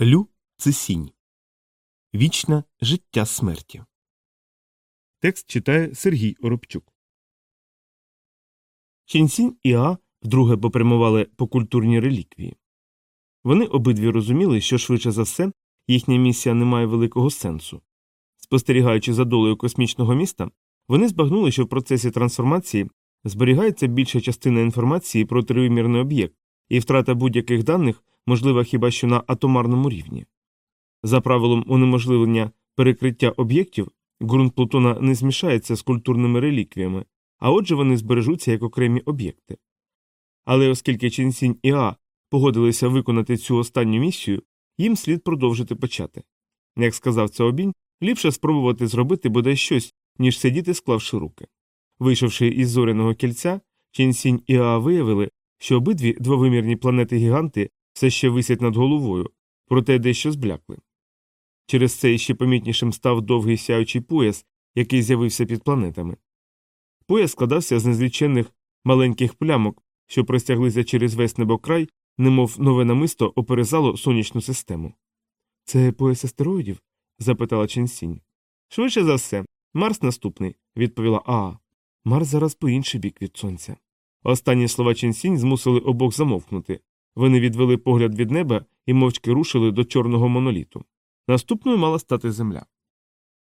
Лю це сінь. Вічне життя смерті. Текст читає Сергій Оробчук. Ченсінь і А вдруге попрямували по культурній реліквії. Вони обидві розуміли, що швидше за все їхня місія не має великого сенсу. Спостерігаючи за долею космічного міста, вони збагнули, що в процесі трансформації зберігається більша частина інформації про тривимірний об'єкт, і втрата будь-яких даних можлива хіба що на атомарному рівні. За правилом унеможливлення перекриття об'єктів, ґрунт Плутона не змішається з культурними реліквіями, а отже вони збережуться як окремі об'єкти. Але оскільки Ченсінь і А погодилися виконати цю останню місію, їм слід продовжити почати. Як сказав Цаобінь, ліпше спробувати зробити бодай щось, ніж сидіти, склавши руки. Вийшовши із зоряного кільця, Ченсінь і А виявили, що обидві двовимірні планети гіганти все ще висять над головою, проте дещо зблякли. Через це іще помітнішим став довгий сяючий пояс, який з'явився під планетами. Пояс складався з незліченних маленьких плямок, що простяглися через весь небокрай, немов нове намисто оперезало сонячну систему. Це пояс астероїдів? запитала Ченсінь. Швидше за все, Марс наступний, відповіла Аа. Марс зараз по інший бік від сонця. Останні слова Ченсінь змусили обох замовкнути. Вони відвели погляд від неба і мовчки рушили до чорного моноліту. Наступною мала стати земля.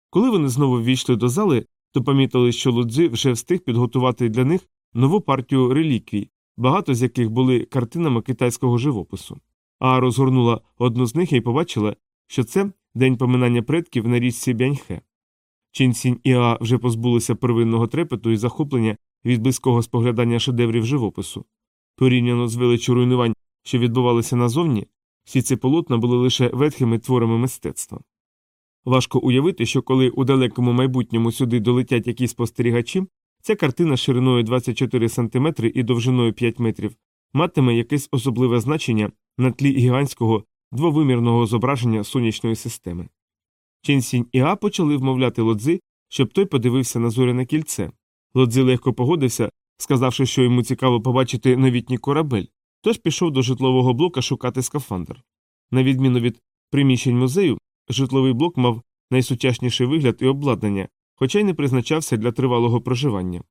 Коли вони знову ввійшли до зали, то помітили, що Лудзи вже встиг підготувати для них нову партію реліквій, багато з яких були картинами китайського живопису. А розгорнула одну з них і побачила, що це день поминання предків на річці Бяньхе. Чінсінь і А вже позбулися первинного трепету і захоплення від близького споглядання шедеврів живопису. Порівняно з величу руйнувань, що відбувалися назовні, всі ці полотна були лише ветхими творами мистецтва. Важко уявити, що коли у далекому майбутньому сюди долетять якісь спостерігачі, ця картина шириною 24 см і довжиною 5 метрів матиме якесь особливе значення на тлі гігантського двовимірного зображення сонячної системи. Ченсінь і А почали вмовляти лодзи, щоб той подивився на зоряне кільце. Лодзи легко погодився, сказавши, що йому цікаво побачити новітній корабель, тож пішов до житлового блока шукати скафандр. На відміну від приміщень музею, житловий блок мав найсучасніший вигляд і обладнання, хоча й не призначався для тривалого проживання.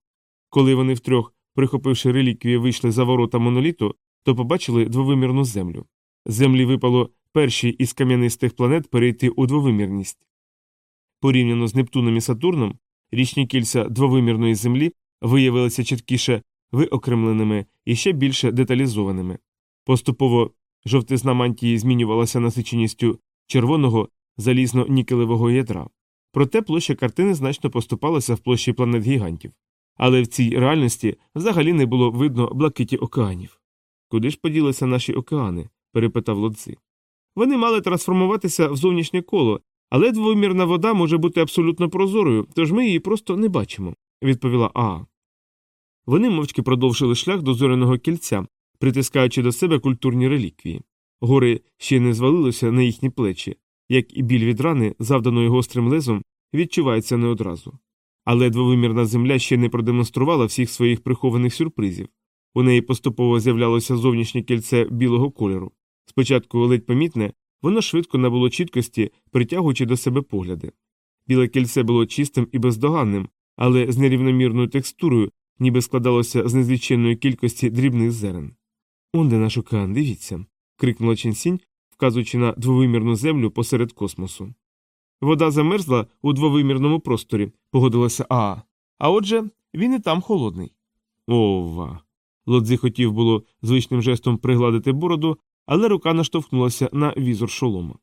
Коли вони втрьох, прихопивши реліквії, вийшли за ворота моноліту, то побачили двовимірну землю. Землі випало першій із кам'янистих планет перейти у двовимірність. Порівняно з Нептуном і Сатурном, річні кільця двовимірної землі виявилися чіткіше виокремленими і ще більше деталізованими. Поступово жовтизна мантії змінювалася насиченістю червоного залізно-нікелевого ядра. Проте площа картини значно поступалася в площі планет гігантів. Але в цій реальності взагалі не було видно блакиті океанів. Куди ж поділися наші океани? перепитав лодзи. Вони мали трансформуватися в зовнішнє коло, але двомірна вода може бути абсолютно прозорою, тож ми її просто не бачимо, відповіла Аа. Вони мовчки продовжили шлях до зоряного кільця, притискаючи до себе культурні реліквії. Гори ще не звалилися на їхні плечі, як і біль від рани, завданої гострим лезом, відчувається не одразу. Але двовимірна земля ще не продемонструвала всіх своїх прихованих сюрпризів. У неї поступово з'являлося зовнішнє кільце білого кольору. Спочатку ледь помітне, воно швидко набуло чіткості, притягуючи до себе погляди. Біле кільце було чистим і бездоганним, але з нерівномірною текстурою, ніби складалося з незліченної кількості дрібних зерен. Он де наш океан, дивіться. крикнула Ченсінь, вказуючи на двовимірну землю посеред космосу. Вода замерзла у двовимірному просторі, погодилася Аа. А отже, він і там холодний. Ова. Лодзи хотів було звичним жестом пригладити бороду, але рука наштовхнулася на візор шолома.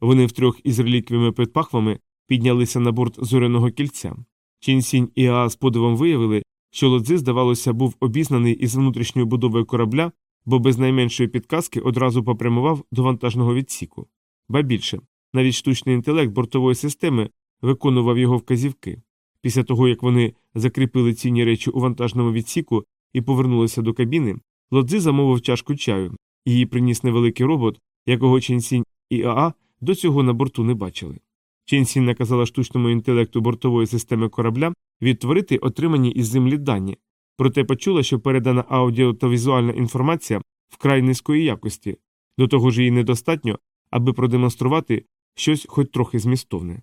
Вони втрьох із реліквіями під пахвами піднялися на борт зоряного кільця. Чінсінь і Аа з подивом виявили, що лодзи, здавалося, був обізнаний із внутрішньою будовою корабля, бо без найменшої підказки одразу попрямував до вантажного відсіку. Ба більше, навіть штучний інтелект бортової системи виконував його вказівки. Після того, як вони закріпили цінні речі у вантажному відсіку і повернулися до кабіни, лодзи замовив чашку чаю, її приніс невеликий робот, якого Ченсінь і Аа до цього на борту не бачили. Ченсінь наказала штучному інтелекту бортової системи корабля відтворити отримані із землі дані, проте почула, що передана аудіо та візуальна інформація вкрай низької якості, до того ж її недостатньо, аби продемонструвати щось хоч трохи змістовне.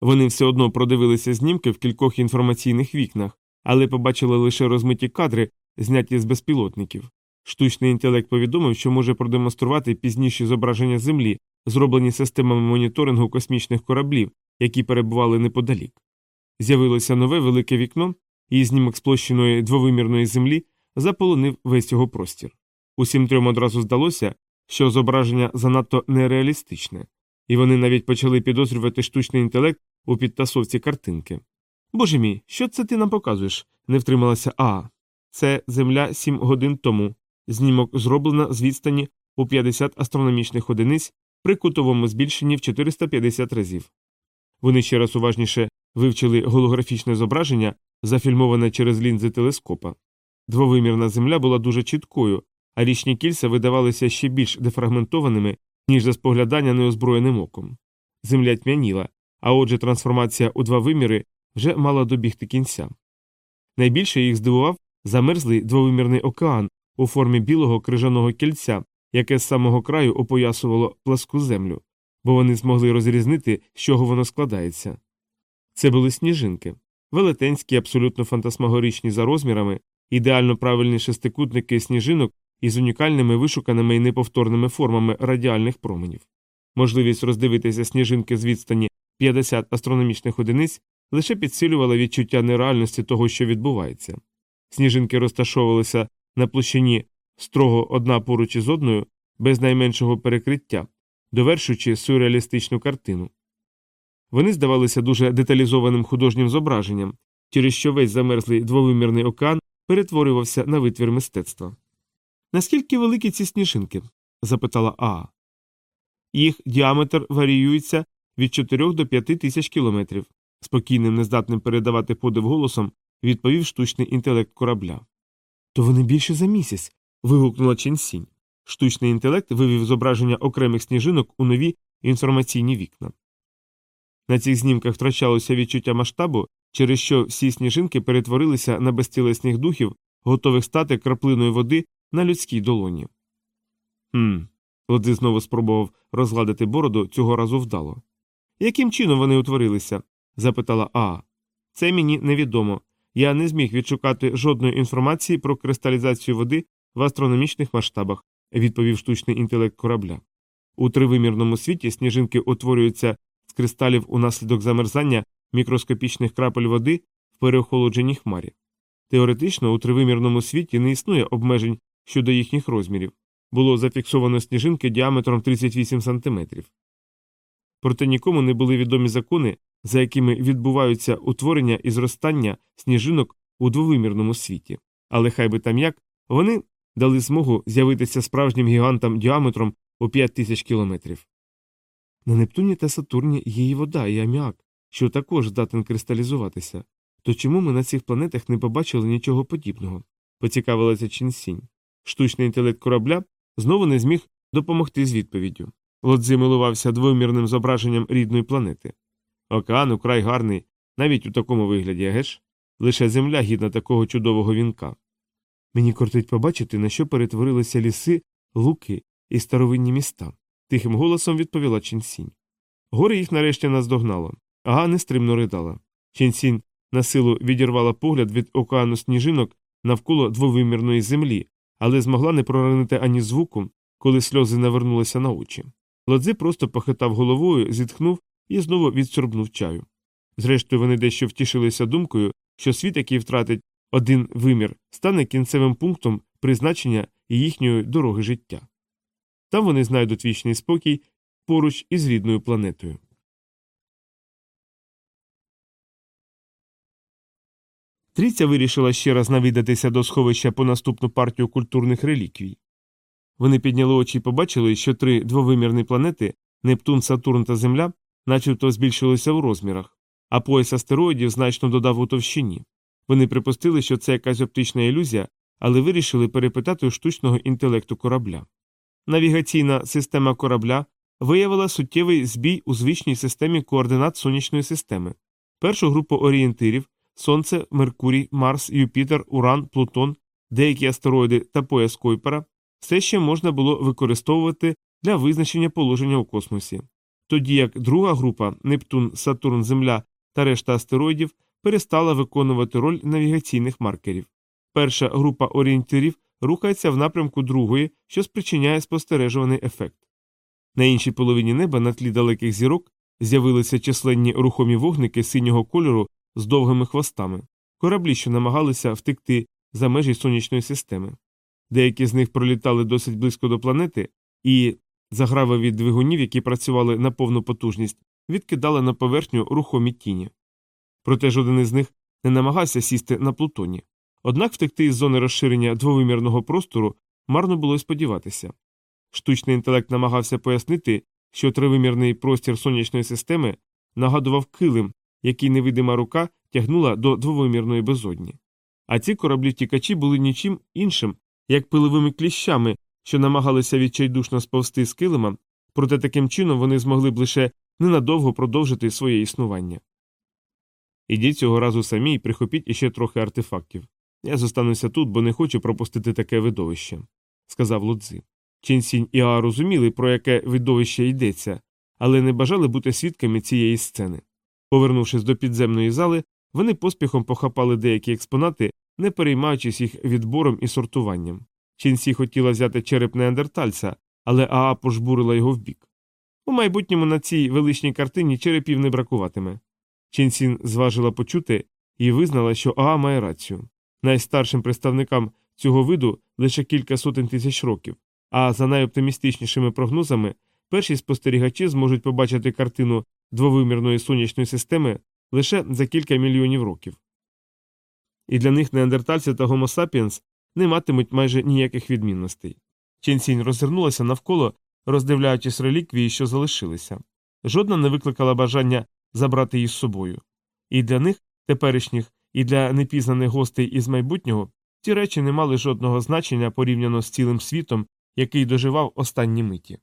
Вони все одно продивилися знімки в кількох інформаційних вікнах, але побачили лише розмиті кадри, зняті з безпілотників. Штучний інтелект повідомив, що може продемонструвати пізніші зображення Землі, зроблені системами моніторингу космічних кораблів, які перебували неподалік. З'явилося нове велике вікно, і знімок сплощеної двовимірної землі заполонив весь його простір. Усім трьом одразу здалося, що зображення занадто нереалістичне, і вони навіть почали підозрювати штучний інтелект у підтасовці картинки. Боже мій, що це ти нам показуєш? не втрималася Аа. Це земля сім годин тому. Знімок зроблено з відстані у 50 астрономічних одиниць при кутовому збільшенні в 450 разів. Вони ще раз уважніше вивчили голографічне зображення, зафільмоване через лінзи телескопа. Двовимірна земля була дуже чіткою, а річні кільця видавалися ще більш дефрагментованими, ніж за споглядання неозброєним оком. Земля тьмяніла, а отже, трансформація у два виміри вже мала добігти кінця. Найбільше їх здивував замерзлий двовимірний океан у формі білого крижаного кільця, яке з самого краю опоясувало пласку землю, бо вони змогли розрізнити, з чого воно складається. Це були сніжинки, велетенські, абсолютно фантасмагоричні за розмірами, ідеально правильні шестикутники сніжинок із унікальними вишуканими і неповторними формами радіальних променів. Можливість роздивитися сніжинки з відстані 50 астрономічних одиниць лише підсилювала відчуття нереальності того, що відбувається. Сніжинки розташовувалися на площині строго одна поруч із одною, без найменшого перекриття, довершуючи сюрреалістичну картину. Вони здавалися дуже деталізованим художнім зображенням, через що весь замерзлий двовимірний океан перетворювався на витвір мистецтва. Наскільки великі ці сніжинки? запитала Аа. Їх діаметр варіюється від 4 до 5 тисяч кілометрів, спокійним, нездатним передавати подив голосом, відповів штучний інтелект корабля. То вони більше за місяць. вигукнула Ченсінь. Штучний інтелект вивів зображення окремих сніжинок у нові інформаційні вікна. На цих знімках втрачалося відчуття масштабу, через що всі сніжинки перетворилися на безтілесних духів, готових стати краплиною води на людській долоні. Хм. Лодзи знову спробував розгладити бороду цього разу вдало. Яким чином вони утворилися? запитала Аа. Це мені невідомо. Я не зміг відшукати жодної інформації про кристалізацію води в астрономічних масштабах, відповів штучний інтелект корабля. У тривимірному світі сніжинки утворюються з кристалів унаслідок замерзання мікроскопічних крапель води в переохолодженій хмарі. Теоретично у тривимірному світі не існує обмежень щодо їхніх розмірів. Було зафіксовано сніжинки діаметром 38 см. Проте нікому не були відомі закони, за якими відбуваються утворення і зростання сніжинок у двовимірному світі. Але хай би там як, вони дали змогу з'явитися справжнім гігантам діаметром у 5 тисяч кілометрів. На Нептуні та Сатурні є і вода, і аміак, що також здатен кристалізуватися. То чому ми на цих планетах не побачили нічого подібного? поцікавилася Чінсінь. Штучний інтелект корабля знову не зміг допомогти з відповіддю. Лодзи милувався двомірним зображенням рідної планети. Океан украй гарний, навіть у такому вигляді, геш? Лише земля гідна такого чудового вінка. Мені кортить побачити, на що перетворилися ліси, луки і старовинні міста, тихим голосом відповіла Чінсінь. Горе їх нарешті наздогнало, ага нестримно ридала. Чінсінь на силу відірвала погляд від океану сніжинок навколо двовимірної землі, але змогла не проронити ані звуку, коли сльози навернулися на очі. Лодзи просто похитав головою, зітхнув і знову відсорбнув чаю. Зрештою, вони дещо втішилися думкою, що світ, який втратить один вимір, стане кінцевим пунктом призначення їхньої дороги життя. Там вони знайдуть вічний спокій поруч із рідною планетою. Трійця вирішила ще раз навідатися до сховища по наступну партію культурних реліквій. Вони підняли очі і побачили, що три двовимірні планети Нептун, Сатурн та Земля начебто збільшилися у розмірах, а пояс астероїдів значно додав у товщині. Вони припустили, що це якась оптична ілюзія, але вирішили перепитати у штучного інтелекту корабля. Навігаційна система корабля виявила суттєвий збій у звичній системі координат сонячної системи. Першу групу орієнтирів Сонце, Меркурій, Марс, Юпітер, Уран, Плутон, деякі астероїди та пояс Койпера все ще можна було використовувати для визначення положення у космосі, тоді як друга група Нептун, Сатурн, Земля та решта астероїдів перестала виконувати роль навігаційних маркерів. Перша група орієнтирів рухається в напрямку другої, що спричиняє спостережуваний ефект. На іншій половині неба на тлі далеких зірок з'явилися численні рухомі вогники синього кольору з довгими хвостами, кораблі, що намагалися втекти за межі сонячної системи. Деякі з них пролітали досить близько до планети, і заграви від двигунів, які працювали на повну потужність, відкидали на поверхню рухомі тіні. Проте жоден із них не намагався сісти на Плутоні. Однак втекти із зони розширення двовимірного простору марно було й сподіватися. Штучний інтелект намагався пояснити, що тривимірний простір сонячної системи нагадував килим, який невидима рука тягнула до двовимірної безодні. А ці кораблі тікачі були нічим іншим, як пиловими кліщами, що намагалися відчайдушно сповзти з килима, проте таким чином вони змогли б лише ненадовго продовжити своє існування. Ідіть цього разу самі і прихопіть іще трохи артефактів. Я зостануся тут, бо не хочу пропустити таке видовище, сказав Лудзи. Ченсінь і Аа розуміли, про яке видовище йдеться, але не бажали бути свідками цієї сцени. Повернувшись до підземної зали, вони поспіхом похапали деякі експонати, не переймаючись їх відбором і сортуванням. Ченсі хотіла взяти череп неандертальця, але Аа пожбурила його вбік. У майбутньому на цій величній картині черепів не бракуватиме. Ченсін зважила почути і визнала, що Аа має рацію. Найстаршим представникам цього виду лише кілька сотень тисяч років, а за найоптимістичнішими прогнозами перші спостерігачі зможуть побачити картину двовимірної сонячної системи лише за кілька мільйонів років. І для них неандертальці та гомо сапіенс не матимуть майже ніяких відмінностей. Ченсінь розвернулася навколо, роздивляючись реліквії, що залишилися. Жодна не викликала бажання забрати її з собою. І для них, теперішніх, і для непізнаних гостей із майбутнього ці речі не мали жодного значення порівняно з цілим світом, який доживав останні миті.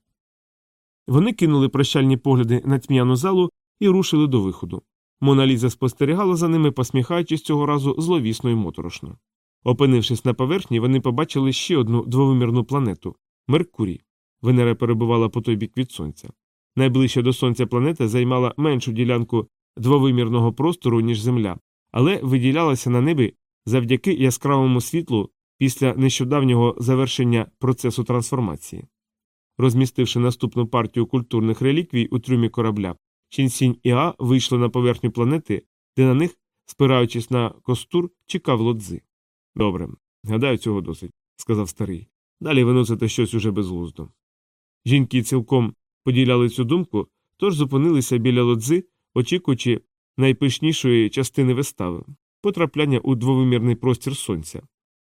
Вони кинули прощальні погляди на тьмяну залу і рушили до виходу. Моналіза спостерігала за ними, посміхаючись цього разу зловісно і моторошно. Опинившись на поверхні, вони побачили ще одну двовимірну планету Меркурій. Венера перебувала по той бік від сонця. Найближча до сонця планета займала меншу ділянку двовимірного простору, ніж Земля, але виділялася на небі завдяки яскравому світлу після нещодавнього завершення процесу трансформації. Розмістивши наступну партію культурних реліквій у трюмі корабля, Чінсінь і А вийшли на поверхню планети, де на них, спираючись на костур, чекав лодзи. Добре, гадаю, цього досить, сказав старий. Далі виносите щось уже безглуздо. Жінки цілком поділяли цю думку, тож зупинилися біля лодзи, очікуючи найпишнішої частини вистави потрапляння у двовимірний простір сонця.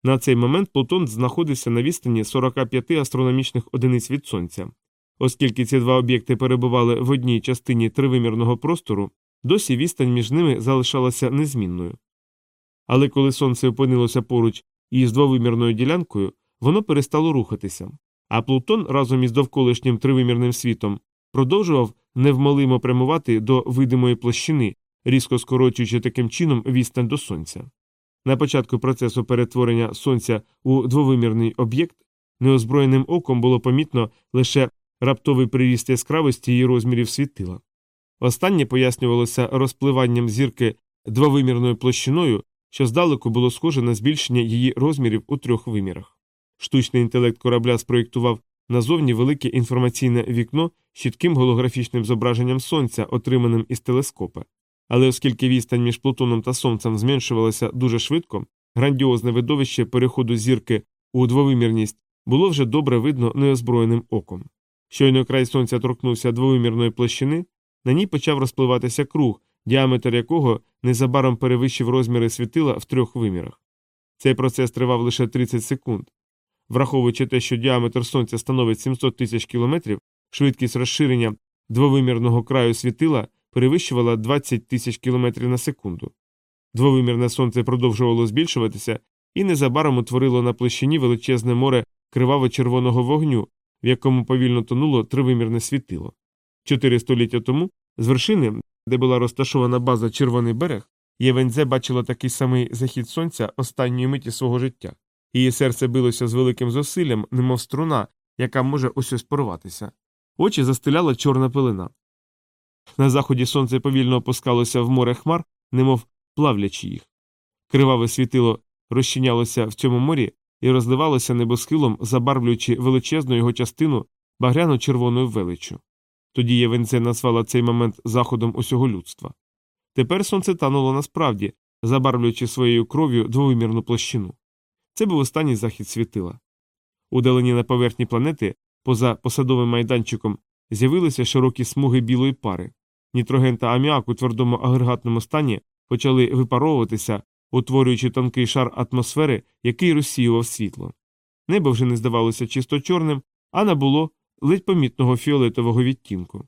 На цей момент Плутон знаходився на відстані 45 астрономічних одиниць від сонця. Оскільки ці два об'єкти перебували в одній частині тривимірного простору, досі відстань між ними залишалася незмінною. Але коли сонце опинилося поруч із двовимірною ділянкою, воно перестало рухатися, а Плутон разом із довколишнім тривимірним світом продовжував невмолимо прямувати до видимої площини, різко скорочуючи таким чином відстань до сонця. На початку процесу перетворення сонця у двовимірний об'єкт неозброєним оком було помітно лише раптовий приріст яскравості її розмірів світила. Останнє пояснювалося розпливанням зірки двовимірною площиною, що здалеку було схоже на збільшення її розмірів у трьох вимірах. Штучний інтелект корабля спроєктував назовні велике інформаційне вікно з чітким голографічним зображенням сонця, отриманим із телескопа. Але оскільки відстань між Плутоном та Сонцем зменшувалася дуже швидко, грандіозне видовище переходу зірки у двовимірність було вже добре видно неозброєним оком. Щойно край сонця торкнувся двовимірної площини, на ній почав розпливатися круг, діаметр якого незабаром перевищив розміри світила в трьох вимірах. Цей процес тривав лише 30 секунд. Враховуючи те, що діаметр сонця становить 700 тисяч кілометрів, швидкість розширення двовимірного краю світила перевищувала 20 тисяч кілометрів на секунду. Двовимірне сонце продовжувало збільшуватися і незабаром утворило на площині величезне море криваво-червоного вогню, в якому повільно тонуло тривимірне світило. Чотири століття тому з вершини, де була розташована база Червоний берег, Євензе бачила такий самий захід сонця останньої миті свого життя. Її серце билося з великим зусиллям, немов струна, яка може ось ось порватися. очі застеляла чорна пелена. На заході сонце повільно опускалося в море хмар, немов плавлячи їх. Криваве світило розчинялося в цьому морі і розливалося небосхилом, забарвлюючи величезну його частину багряно червоною величчю. Тоді Євенце назвала цей момент заходом усього людства. Тепер сонце тануло насправді, забарвлюючи своєю кров'ю двовимірну площину. Це був останній захід світила. Удалені на поверхні планети, поза посадовим майданчиком, з'явилися широкі смуги білої пари. Нітроген та аміак у твердому агрегатному стані почали випаровуватися, утворюючи тонкий шар атмосфери, який розсіював світло. Небо вже не здавалося чисто чорним, а набуло ледь помітного фіолетового відтінку.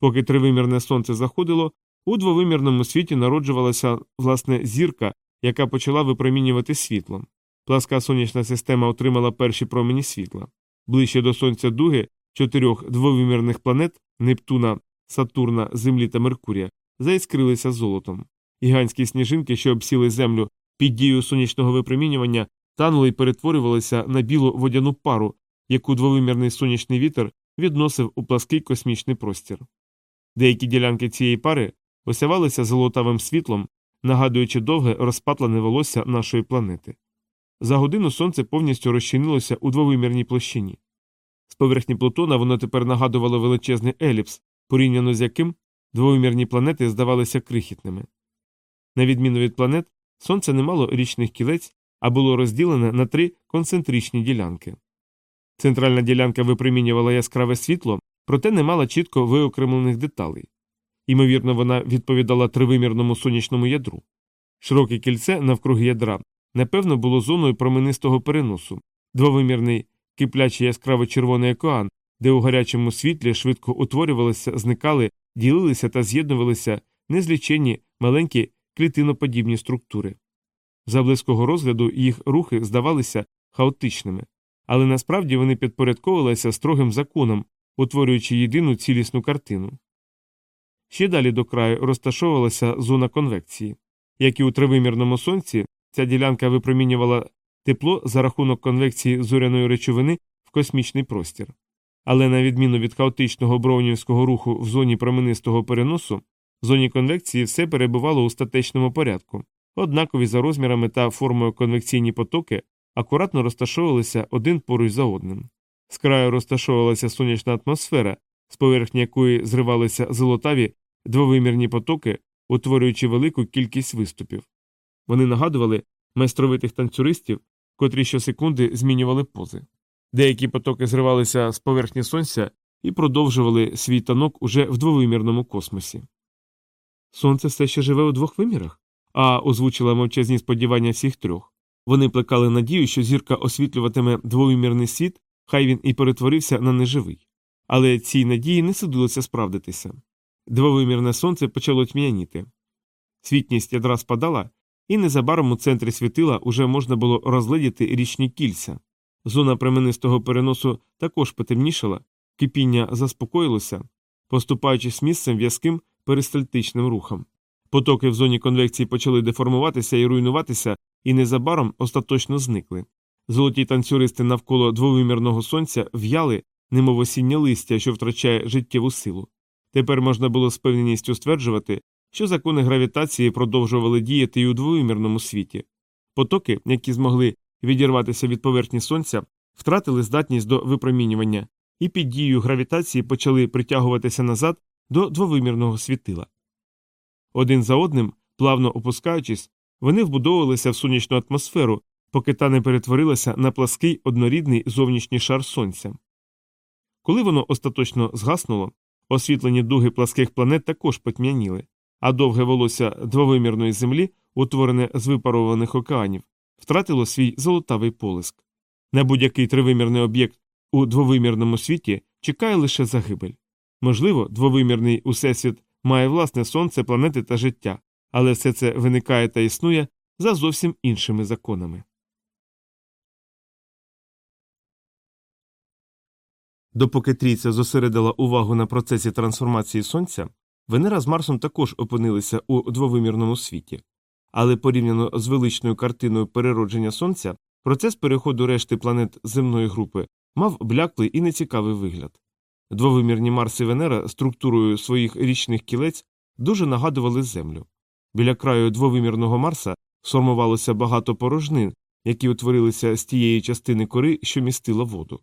Поки тривимірне сонце заходило, у двовимірному світі народжувалася власне зірка, яка почала випромінювати світло. Пласка сонячна система отримала перші промені світла. Ближче до сонця дуги чотирьох двовимірних планет Нептуна, Сатурна, Землі та Меркурія заіскрилися золотом. Гігантські сніжинки, що обсіли землю під дією сонячного випромінювання, танули і перетворювалися на білу водяну пару, яку двовимірний сонячний вітер відносив у плаский космічний простір. Деякі ділянки цієї пари осявалися золотавим світлом, нагадуючи довге розпатлене волосся нашої планети. За годину сонце повністю розчинилося у двовимірній площині. З поверхні Плутона воно тепер нагадувало величезний еліпс, порівняно з яким двовимірні планети здавалися крихітними. На відміну від планет, сонце не мало річних кілець, а було розділене на три концентричні ділянки. Центральна ділянка випромінювала яскраве світло, проте не мала чітко виокремлених деталей. Ймовірно, вона відповідала тривимірному сонячному ядру. Широке кільце навкруги ядра, напевно, було зоною променистого переносу, двовимірний киплячий яскраво червоний океан, де у гарячому світлі швидко утворювалися, зникали, ділилися та з'єднувалися незліченні маленькі клітиноподібні структури. За близького розгляду їх рухи здавалися хаотичними, але насправді вони підпорядковувалися строгим законом, утворюючи єдину цілісну картину. Ще далі до краю розташовувалася зона конвекції. Як і у тривимірному сонці, ця ділянка випромінювала тепло за рахунок конвекції зоряної речовини в космічний простір. Але на відміну від хаотичного броунівського руху в зоні променистого переносу, в зоні конвекції все перебувало у статечному порядку, однакові за розмірами та формою конвекційні потоки акуратно розташовувалися один поруч за одним. З краю розташовувалася сонячна атмосфера, з поверхні якої зривалися золотаві двовимірні потоки, утворюючи велику кількість виступів. Вони нагадували майстровитих танцюристів, котрі щосекунди змінювали пози. Деякі потоки зривалися з поверхні сонця і продовжували свій танок уже в двовимірному космосі. Сонце все ще живе у двох вимірах, а озвучила мовчазні сподівання всіх трьох. Вони плекали надію, що зірка освітлюватиме двовимірний світ, хай він і перетворився на неживий. Але цій надії не судилося справдитися. Двовимірне сонце почало тьмяніти. Світність ядра спадала, і незабаром у центрі світила уже можна було розгледіти річні кільця. Зона пременистого переносу також потемнішала, кипіння заспокоїлося, поступаючись місцем в'язким перистальтичним рухом. Потоки в зоні конвекції почали деформуватися і руйнуватися, і незабаром остаточно зникли. Золоті танцюристи навколо двовимірного сонця в'яли, немов осіннє листя, що втрачає життєву силу. Тепер можна було з певністю стверджувати, що закони гравітації продовжували діяти і у двовимірному світі. Потоки, які змогли відірватися від поверхні сонця, втратили здатність до випромінювання і під дією гравітації почали притягуватися назад до двовимірного світила. Один за одним, плавно опускаючись, вони вбудовувалися в сонячну атмосферу, поки та не перетворилася на плаский однорідний зовнішній шар сонця. Коли воно остаточно згаснуло, освітлені дуги пласких планет також потьмяніли, а довге волосся двовимірної землі, утворене з випарованих океанів, втратило свій золотавий полиск. На будь-який тривимірний об'єкт у двовимірному світі чекає лише загибель. Можливо, двовимірний усесвіт має власне сонце, планети та життя, але все це виникає та існує за зовсім іншими законами. Допоки трійця зосередила увагу на процесі трансформації сонця, Венера з Марсом також опинилися у двовимірному світі, але порівняно з величною картиною переродження сонця, процес переходу решти планет земної групи мав бляклий і нецікавий вигляд. Двовимірні Марс і Венера структурою своїх річних кілець дуже нагадували Землю. Біля краю двовимірного Марса сформувалося багато порожнин, які утворилися з тієї частини кори, що містила воду.